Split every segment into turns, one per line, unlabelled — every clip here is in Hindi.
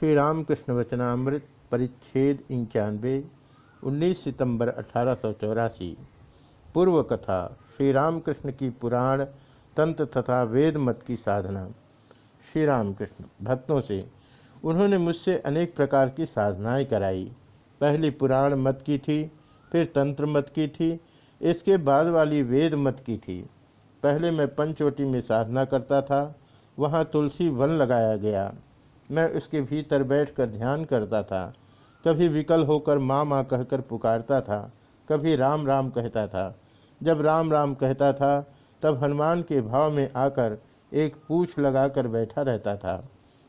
श्री रामकृष्ण वचनामृत परिच्छेद इक्यानवे 19 सितंबर अठारह सौ चौरासी। पूर्व कथा श्री रामकृष्ण की पुराण, तंत्र तथा वेद मत की साधना। श्री रामकृष्ण भक्तों से, उन्होंने मुझसे अनेक प्रकार की साधनाएँ कराई। पहली पुराण मत की थी, फिर तंत्र मत की थी, इसके बाद वाली वेद मत की थी। पहले मैं पंचवटी में साधना करता था, वहाँ तुलसी वन लगाया गया। मैं उसके भीतर बैठकर ध्यान करता था। कभी विकल होकर माँ माँ कहकर पुकारता था, कभी राम राम कहता था। जब राम राम कहता था, तब हनुमान के भाव में आकर एक पूछ लगाकर बैठा रहता था।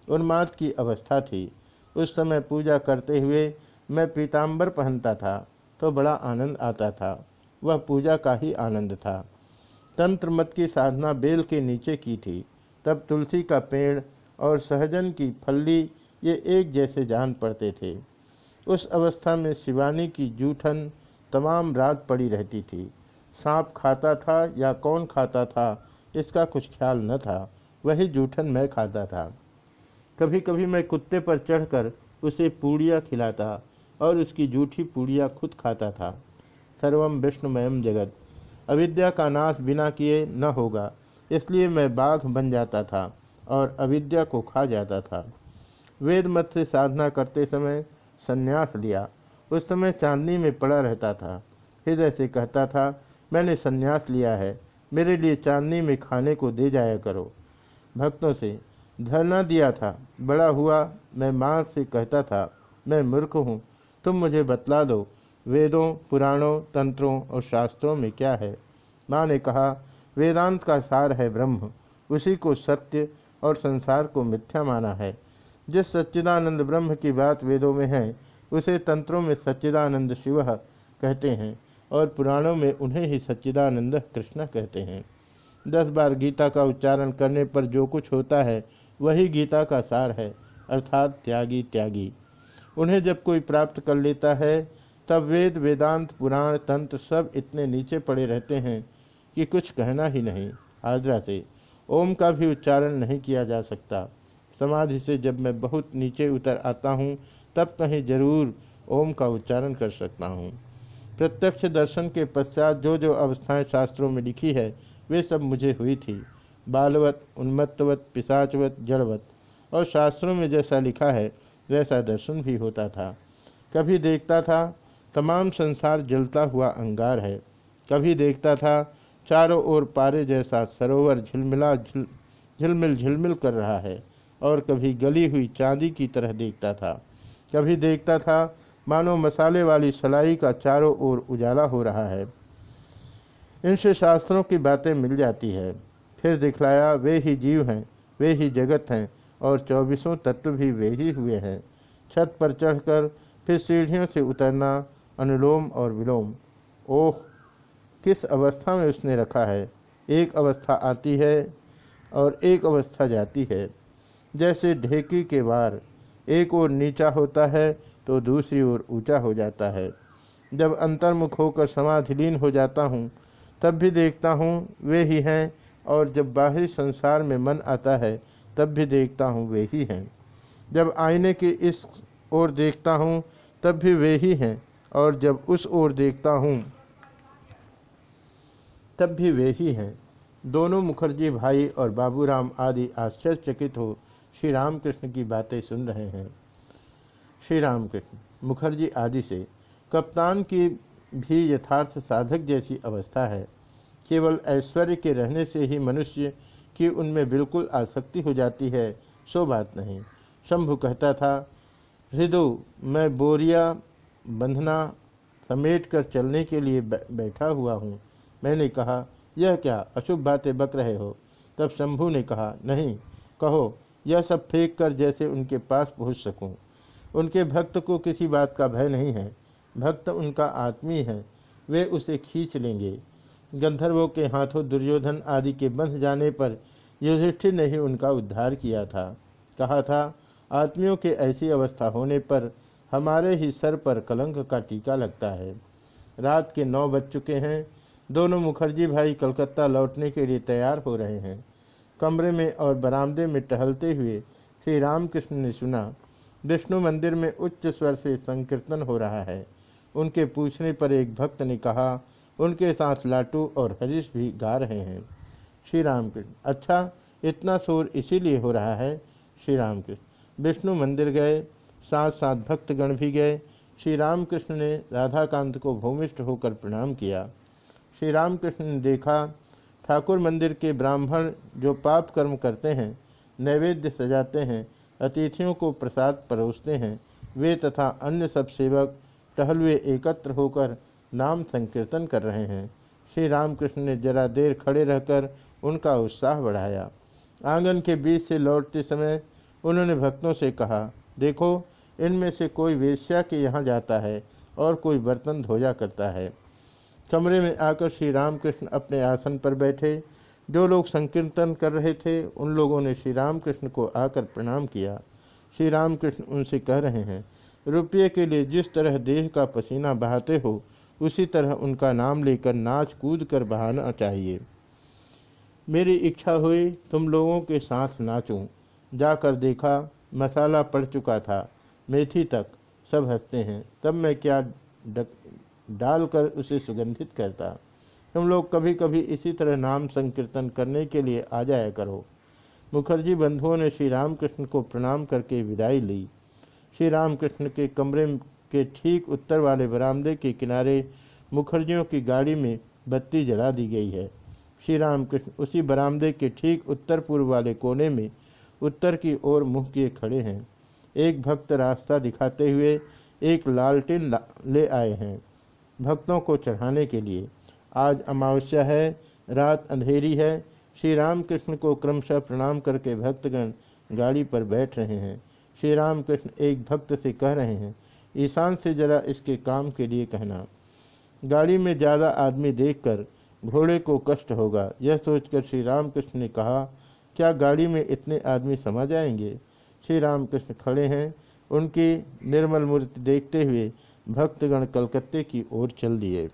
उन्माद की अवस्था थी। उस समय पूजा करते हुए मैं पीताम्बर पहनता था तो बड़ा आनंद आता था। वह पूजा का ही आनंद था। तंत्र मत की साधना बेल के नीचे की थी। तब तुलसी का पेड़ और सहजन की फल्ली ये एक जैसे जान पड़ते थे। उस अवस्था में शिवानी की जूठन तमाम रात पड़ी रहती थी। सांप खाता था या कौन खाता था, इसका कुछ ख्याल न था। वही जूठन मैं खाता था। कभी कभी मैं कुत्ते पर चढ़कर उसे पूड़िया खिलाता और उसकी जूठी पूड़िया खुद खाता था। सर्वम विष्णुमयम जगत। अविद्या का नाश बिना किए न होगा, इसलिए मैं बाघ बन जाता था। और अविद्या को खा जाता था। वेद मत से साधना करते समय संन्यास लिया। उस समय चांदनी में पड़ा रहता था। हृदय से कहता था, मैंने संन्यास लिया है। मेरे लिए चांदनी में खाने को दे जाया करो। भक्तों से, धरना दिया था। बड़ा हुआ। मैं माँ से कहता था, मैं मूर्ख हूँ। तुम मुझे बतला दो। वेदों, पुराणों, तंत्रों और शास्त्रों में क्या है? माँ ने कहा, वेदांत का सार है ब्रह्म। उसी को सत्य और संसार को मिथ्या माना है। जिस सच्चिदानंद ब्रह्म की बात वेदों में है, उसे तंत्रों में सच्चिदानंद शिव कहते हैं और पुराणों में उन्हें ही सच्चिदानंद कृष्ण कहते हैं। दस बार गीता का उच्चारण करने पर जो कुछ होता है, वही गीता का सार है, अर्थात त्यागी त्यागी। उन्हें जब कोई प्राप्त कर लेता है, तब वेद, वेदांत, पुराण, तंत्र सब इतने नीचे पड़े रहते हैं कि कुछ कहना ही नहीं, आदरा से। ओम का भी उच्चारण नहीं किया जा सकता। समाधि से जब मैं बहुत नीचे उतर आता हूँ, तब कहीं ज़रूर ओम का उच्चारण कर सकता हूँ। प्रत्यक्ष दर्शन के पश्चात जो जो अवस्थाएँ शास्त्रों में लिखी है, वे सब मुझे हुई थी। बालवत, उन्मत्तवत, पिशाचवत, जड़वत। और शास्त्रों में जैसा लिखा है, वैसा दर्शन भी होता था। कभी देखता था, तमाम संसार जलता हुआ अंगार है। कभी देखता था चारों ओर पारे जैसा सरोवर झिलमिला झिलमिल झिलमिल कर रहा है और कभी गली हुई चांदी की तरह देखता था। कभी देखता था, मानो मसाले वाली सलाई का चारों ओर उजाला हो रहा है। इनसे शास्त्रों की बातें मिल जाती है। फिर दिखलाया, वे ही जीव हैं, वे ही जगत हैं और चौबीसों तत्व भी वे ही हुए हैं। छत पर चढ़कर फिर सीढ़ियों से उतरना अनुलोम और विलोम। ओह किस अवस्था में उसने रखा है? एक अवस्था आती है और एक अवस्था जाती है। जैसे ढेकी के वार एक ओर नीचा होता है तो दूसरी ओर ऊँचा हो जाता है। जब अंतर्मुख होकर समाधिलीन हो जाता हूँ, तब भी देखता हूँ वे ही हैं, और जब बाहरी संसार में मन आता है, तब भी देखता हूँ वे ही हैं। जब आईने की इस ओर देखता हूँ, तब भी वे ही हैं, और जब उस ओर देखता हूँ तब भी वे ही हैं। दोनों मुखर्जी भाई और बाबूराम आदि आश्चर्यचकित हो श्री रामकृष्ण की बातें सुन रहे हैं। श्री रामकृष्ण मुखर्जी आदि से, कप्तान की भी यथार्थ साधक जैसी अवस्था है। केवल ऐश्वर्य के रहने से ही मनुष्य की उनमें बिल्कुल आसक्ति हो जाती है, सो बात नहीं। शंभु कहता था हृदय मैं बोरिया बंधना समेट कर चलने के लिए बैठा हुआ हूँ। मैंने कहा, यह क्या अशुभ बातें बक रहे हो? तब शंभू ने कहा, नहीं, कहो, यह सब फेंक कर जैसे उनके पास पहुँच सकूँ। उनके भक्त को किसी बात का भय नहीं है। भक्त उनका आत्मी है, वे उसे खींच लेंगे। गंधर्वों के हाथों दुर्योधन आदि के बंध जाने पर युधिष्ठिर ने ही उनका उद्धार किया था। कहा था, आत्मियों के ऐसी अवस्था होने पर हमारे ही सर पर कलंक का टीका लगता है। रात के नौ बज चुके हैं दोनों मुखर्जी भाई कलकत्ता लौटने के लिए तैयार हो रहे हैं। कमरे में और बरामदे में टहलते हुए श्री रामकृष्ण ने सुना, विष्णु मंदिर में उच्च स्वर से संकीर्तन हो रहा है। उनके पूछने पर एक भक्त ने कहा, उनके साथ लाटू और हरीश भी गा रहे हैं। श्री रामकृष्ण अच्छा इतना शोर इसीलिए हो रहा है? श्री रामकृष्ण, विष्णु मंदिर गए साथ साथ भक्तगण भी गए। श्री रामकृष्ण ने राधाकांत को भूमिष्ठ होकर प्रणाम किया। श्री रामकृष्ण ने देखा, ठाकुर मंदिर के ब्राह्मण जो पाप कर्म करते हैं, नैवेद्य सजाते हैं, अतिथियों को प्रसाद परोसते हैं, वे तथा अन्य सब सेवक टहलुए एकत्र होकर नाम संकीर्तन कर रहे हैं। श्री रामकृष्ण ने जरा देर खड़े रहकर उनका उत्साह बढ़ाया। आँगन के बीच से लौटते समय उन्होंने भक्तों से कहा, देखो, इनमें से कोई वेश्या के यहाँ जाता है और कोई बर्तन धोया करता है। कमरे में आकर श्री रामकृष्ण अपने आसन पर बैठे। जो लोग संकीर्तन कर रहे थे, उन लोगों ने श्री रामकृष्ण को आकर प्रणाम किया। श्री रामकृष्ण उनसे कह रहे हैं, रुपये के लिए जिस तरह देह का पसीना बहाते हो, उसी तरह उनका नाम लेकर नाच कूद कर बहाना चाहिए। मेरी इच्छा हुई तुम लोगों के साथ नाचूं। जाकर देखा, मसाला पड़ चुका था। मेथी तक सब हँसते हैं। तब मैं क्या डालकर उसे सुगंधित करता। तुम लोग कभी कभी इसी तरह नाम संकीर्तन करने के लिए आ जाया करो। मुखर्जी बंधुओं ने श्री रामकृष्ण को प्रणाम करके विदाई ली। श्री रामकृष्ण के कमरे के ठीक उत्तर वाले बरामदे के किनारे मुखर्जियों की गाड़ी में बत्ती जला दी गई है। श्री रामकृष्ण उसी बरामदे के ठीक उत्तर पूर्व वाले कोने में उत्तर की ओर मुँह किए खड़े हैं। एक भक्त रास्ता दिखाते हुए एक लालटेन ला, ले आए हैं। भक्तों को चढ़ाने के लिए। आज अमावस्या है, रात अंधेरी है। श्री रामकृष्ण को क्रमशः प्रणाम करके भक्तगण गाड़ी पर बैठ रहे हैं। श्री रामकृष्ण एक भक्त से कह रहे हैं, ईशान से जरा इसके काम के लिए कहना। गाड़ी में ज़्यादा आदमी देखकर घोड़े को कष्ट होगा। यह सोचकर श्री रामकृष्ण ने कहा, क्या गाड़ी में इतने आदमी समा जाएँगे? श्री रामकृष्ण खड़े हैं। उनकी निर्मल मूर्ति देखते हुए भक्तगण कलकत्ते की ओर चल दिए।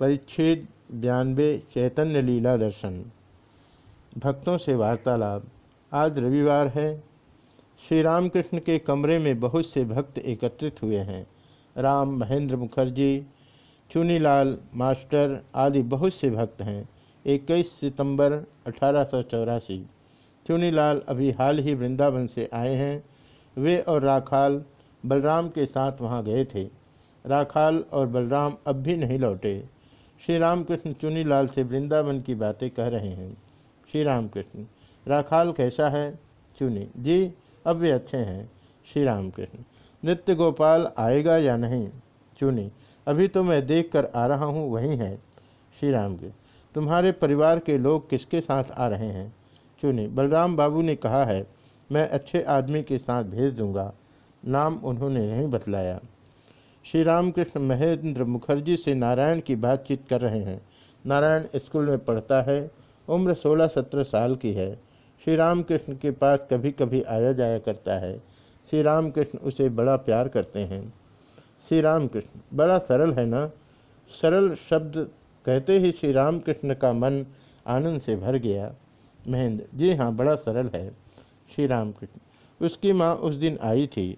परिच्छेद बयानबे चैतन्य लीला दर्शन। भक्तों से वार्तालाप। आज रविवार है। श्री रामकृष्ण के कमरे में बहुत से भक्त एकत्रित हुए हैं। राम महेंद्र मुखर्जी चुनीलाल मास्टर आदि बहुत से भक्त हैं। 21 सितंबर अठारह चुनीलाल अभी हाल ही वृंदावन से आए हैं। वे और राखाल बलराम के साथ वहाँ गए थे। राखाल और बलराम अब भी नहीं लौटे। श्री रामकृष्ण चुनीलाल से वृंदावन की बातें कह रहे हैं। श्री रामकृष्ण राखाल कैसा है? चुनी, जी, अब वे अच्छे हैं। श्री रामकृष्ण नित्य गोपाल आएगा या नहीं? चुनी, अभी तो मैं देख कर आ रहा हूँ, वहीं है। श्री राम के तुम्हारे परिवार के लोग किसके साथ आ रहे हैं? चुनी बलराम बाबू ने कहा है, मैं अच्छे आदमी के साथ भेज दूँगा। नाम उन्होंने नहीं बतलाया। श्री रामकृष्ण महेंद्र मुखर्जी से नारायण की बातचीत कर रहे हैं। नारायण स्कूल में पढ़ता है, उम्र सोलह सत्रह साल की है। श्री रामकृष्ण के पास कभी कभी आया जाया करता है। श्री रामकृष्ण उसे बड़ा प्यार करते हैं। श्री रामकृष्ण, बड़ा सरल है ना? सरल शब्द कहते ही श्री रामकृष्ण का मन आनंद से भर गया। महेंद्र। जी हाँ बड़ा सरल है, श्री रामकृष्ण। उसकी माँ उस दिन आई थी,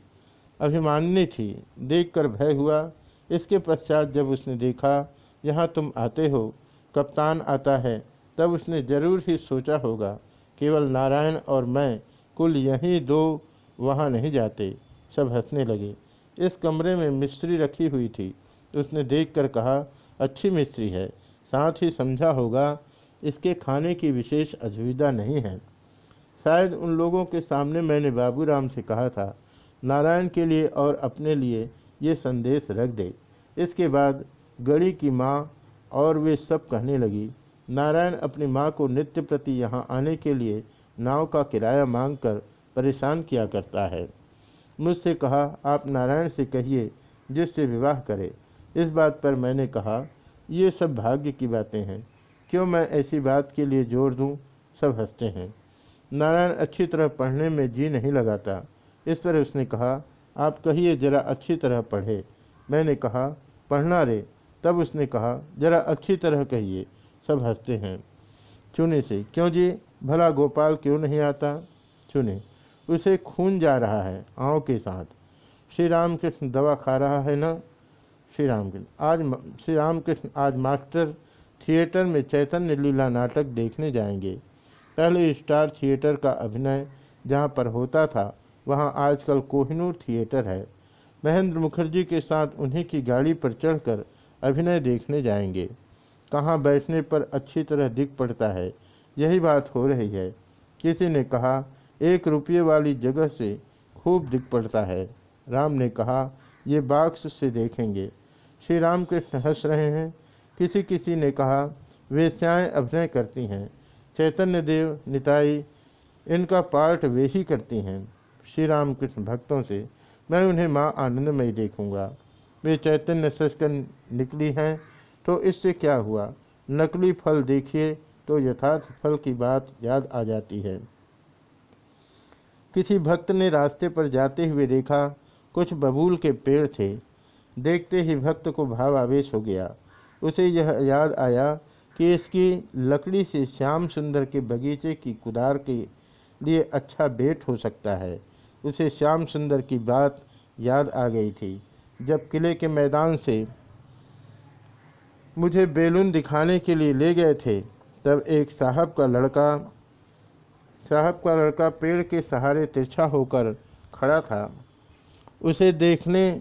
अभिमानी थी, देखकर भय हुआ। इसके पश्चात जब उसने देखा, यहाँ तुम आते हो, कप्तान आता है, तब उसने ज़रूर ही सोचा होगा, केवल नारायण और मैं कुल यहीं दो वहाँ नहीं जाते, सब हंसने लगे। इस कमरे में मिस्त्री रखी हुई थी। उसने देखकर कहा, अच्छी मिस्त्री है, साथ ही समझा होगा इसके खाने की विशेष असुविधा नहीं है। शायद उन लोगों के सामने मैंने बाबूराम से कहा था, नारायण के लिए और अपने लिए ये संदेश रख दे। इसके बाद गड़ी की माँ और वे सब कहने लगी, नारायण अपनी माँ को नित्य प्रति यहाँ आने के लिए नाव का किराया मांगकर परेशान किया करता है। मुझसे कहा, आप नारायण से कहिए जिससे विवाह करे। इस बात पर मैंने कहा, ये सब भाग्य की बातें हैं। क्यों मैं ऐसी बात के लिए ज़ोर दूँ? सब हँसते हैं। नारायण अच्छी तरह पढ़ने में जी नहीं लगाता। इस पर उसने कहा, आप कहिए जरा अच्छी तरह पढ़े। मैंने कहा, पढ़ना रे। तब उसने कहा, जरा अच्छी तरह कहिए। सब हँसते हैं। चुने से, क्यों जी? भला गोपाल क्यों नहीं आता? चुने उसे खून जा रहा है आँव के साथ। श्री रामकृष्ण दवा खा रहा है ना? श्री रामकृष्ण आज श्री रामकृष्ण आज मास्टर थिएटर में चैतन्य लीला नाटक देखने जाएँगे। पहले स्टार थिएटर का अभिनय जहाँ पर होता था, वहाँ आजकल कोहिनूर थिएटर है। महेंद्र मुखर्जी के साथ उन्हीं की गाड़ी पर चढ़कर अभिनय देखने जाएँगे। कहाँ बैठने पर अच्छी तरह दिख पड़ता है, यही बात हो रही है। किसी ने कहा, एक रुपये वाली जगह से खूब दिख पड़ता है। राम ने कहा, ये बाक्स से देखेंगे। श्री रामकृष्ण हंस रहे हैं। किसी किसी ने कहा, वेश्याएँ अभिनय करती हैं। चैतन्य देव, निताई, इनका पार्ट वे ही करती हैं। श्री राम कृष्ण भक्तों से, मैं उन्हें माँ आनंदमयी देखूँगा। वे चैतन्य सचकर निकली हैं तो इससे क्या हुआ? नकली फल देखिए तो यथार्थ फल की बात याद आ जाती है। किसी भक्त ने रास्ते पर जाते हुए देखा, कुछ बबूल के पेड़ थे। देखते ही भक्त को भाव आवेश हो गया। उसे यह याद आया कि इसकी लकड़ी से श्याम सुंदर के बगीचे की कुदार के लिए अच्छा बेट हो सकता है। उसे श्याम सुंदर की बात याद आ गई थी। जब किले के मैदान से मुझे बेलून दिखाने के लिए ले गए थे, तब एक साहब का लड़का, साहब का लड़का पेड़ के सहारे तिरछा होकर खड़ा था। उसे देखने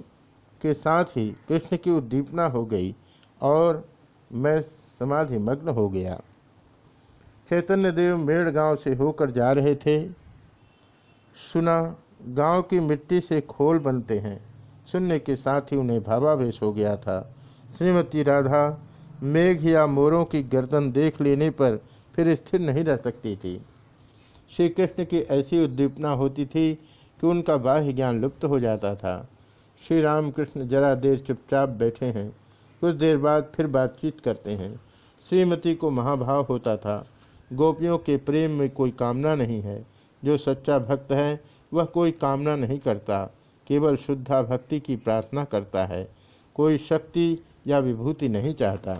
के साथ ही कृष्ण की उद्दीपना हो गई। और मैं समाधि मग्न हो गया। चैतन्य देव मेड़ गाँव से होकर जा रहे थे। सुना, गाँव की मिट्टी से खोल बनते हैं। सुनने के साथ ही उन्हें भावावेश हो गया था। श्रीमती राधा, मेघ या मोरों की गर्दन देख लेने पर फिर स्थिर नहीं रह सकती थी। श्री कृष्ण की ऐसी उद्दीपना होती थी कि उनका बाह्य ज्ञान लुप्त हो जाता था। श्री रामकृष्ण जरा देर चुपचाप बैठे हैं। कुछ देर बाद फिर बातचीत करते हैं। श्रीमती को महाभाव होता था। गोपियों के प्रेम में कोई कामना नहीं है। जो सच्चा भक्त है, वह कोई कामना नहीं करता। केवल शुद्धा भक्ति की प्रार्थना करता है। कोई शक्ति या विभूति नहीं चाहता।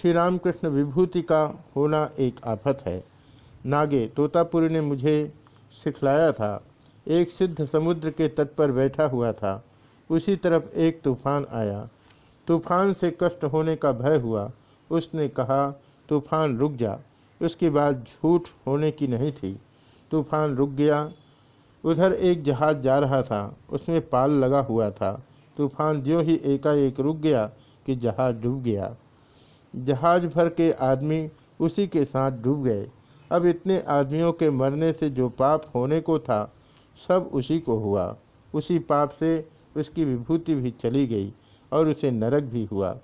श्री रामकृष्ण विभूति का होना एक आफत है। नागे तोतापुरी ने मुझे सिखलाया था। एक सिद्ध समुद्र के तट पर बैठा हुआ था। उसी तरफ़ एक तूफ़ान आया। तूफ़ान से कष्ट होने का भय हुआ। उसने कहा, तूफ़ान रुक जा। उसकी बात झूठ होने की नहीं थी। तूफ़ान रुक गया। उधर एक जहाज़ जा रहा था। उसमें पाल लगा हुआ था। तूफ़ान जो ही एकाएक रुक गया कि जहाज़ डूब गया। जहाज़ भर के आदमी उसी के साथ डूब गए। अब इतने आदमियों के मरने से जो पाप होने को था, सब उसी को हुआ। उसी पाप से उसकी विभूति भी चली गई। और उसे नरक भी हुआ।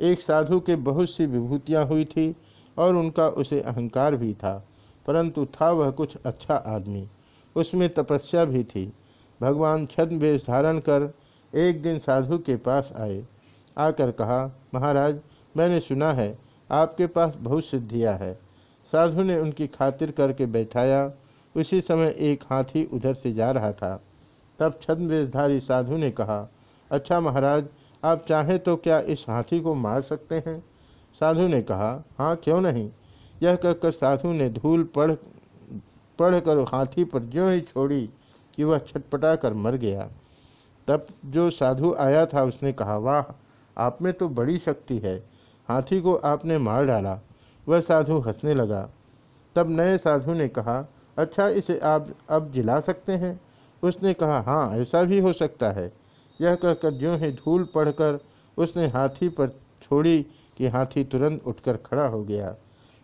एक साधु के बहुत सी विभूतियाँ हुई थी और उनका उसे अहंकार भी था, परंतु था वह कुछ अच्छा आदमी। उसमें तपस्या भी थी। भगवान छद्म वेश धारण कर एक दिन साधु के पास आए। आकर कहा, महाराज, मैंने सुना है, आपके पास बहुत सिद्धियाँ है। साधु ने उनकी खातिर करके बैठाया। उसी समय एक हाथी उधर से जा रहा था। तब छद्मवेशधारी साधु ने कहा अच्छा महाराज आप चाहें तो क्या इस हाथी को मार सकते हैं? साधु ने कहा हाँ क्यों नहीं? यह कहकर साधु ने धूल पढ़, पढ़कर हाथी पर ज्यों ही छोड़ी कि वह छटपटा कर मर गया। तब जो साधु आया था, उसने कहा, वाह, आप में तो बड़ी शक्ति है। हाथी को आपने मार डाला। वह साधु हंसने लगा। तब नए साधु ने कहा अच्छा इसे आप अब जिला सकते हैं? उसने कहा हाँ ऐसा भी हो सकता है। यह कहकर ज्यों ही धूल पढ़कर उसने हाथी पर छोड़ी कि हाथी तुरंत उठकर खड़ा हो गया।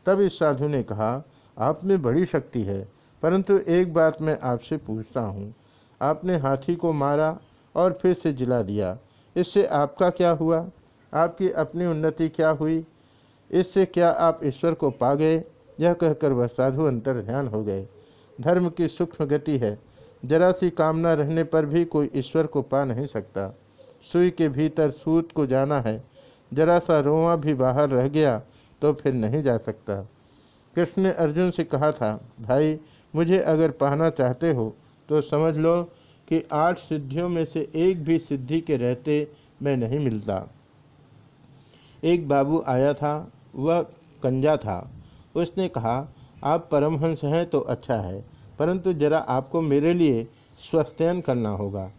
तब इस साधु ने कहा, आप में बड़ी शक्ति है, परंतु एक बात मैं आपसे पूछता हूँ। आपने हाथी को मारा और फिर से जिला दिया। इससे आपका क्या हुआ? आपकी अपनी उन्नति क्या हुई? इससे क्या आप ईश्वर को पा गए? यह कहकर वह साधु अंतर ध्यान हो गए। धर्म की सूक्ष्म गति है। जरा सी कामना रहने पर भी कोई ईश्वर को पा नहीं सकता। सुई के भीतर सूत को जाना है। जरा सा रोआ भी बाहर रह गया तो फिर नहीं जा सकता। कृष्ण ने अर्जुन से कहा था, भाई, मुझे अगर पाना चाहते हो तो समझ लो कि आठ सिद्धियों में से एक भी सिद्धि के रहते मैं नहीं मिलता। एक बाबू आया था, वह कंजा था। उसने कहा, आप परमहंस हैं तो अच्छा है। परंतु जरा आपको मेरे लिए स्वस्थयन करना होगा।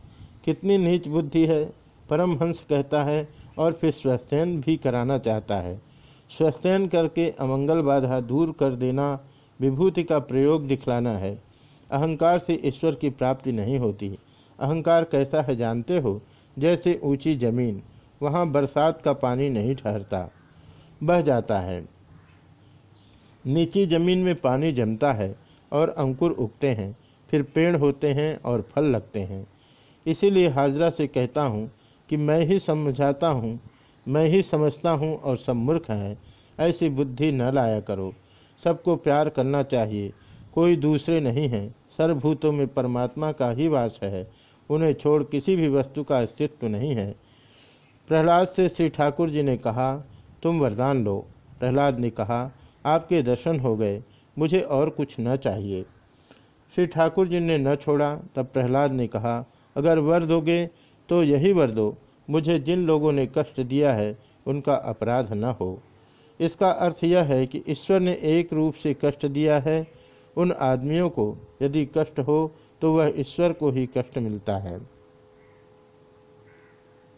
कितनी नीच बुद्धि है, परमहंस कहता है और फिर स्वस्थयन भी कराना चाहता है। स्वस्थयन करके अमंगल बाधा दूर कर देना, विभूति का प्रयोग दिखलाना है। अहंकार से ईश्वर की प्राप्ति नहीं होती। अहंकार कैसा है जानते हो? जैसे ऊँची ज़मीन, वहाँ बरसात का पानी नहीं ठहरता। बह जाता है। नीची ज़मीन में पानी जमता है। और अंकुर उगते हैं, फिर पेड़ होते हैं और फल लगते हैं। इसीलिए हाजरा से कहता हूँ कि मैं ही समझाता हूँ, मैं ही समझता हूँ और सब मूर्ख हैं, ऐसी बुद्धि न लाया करो। सबको प्यार करना चाहिए, कोई दूसरे नहीं हैं। सर्वभूतों में परमात्मा का ही वास है, उन्हें छोड़ किसी भी वस्तु का अस्तित्व नहीं है। प्रहलाद से श्री ठाकुर जी ने कहा, तुम वरदान लो। प्रहलाद ने कहा, आपके दर्शन हो गए। मुझे और कुछ न चाहिए। श्री ठाकुर जी ने न छोड़ा, तब प्रहलाद ने कहा, अगर वर दोगे तो यही वर दो। मुझे जिन लोगों ने कष्ट दिया है, उनका अपराध न हो। इसका अर्थ यह है कि ईश्वर ने एक रूप से कष्ट दिया है उन आदमियों को। यदि कष्ट हो तो वह ईश्वर को ही कष्ट मिलता है।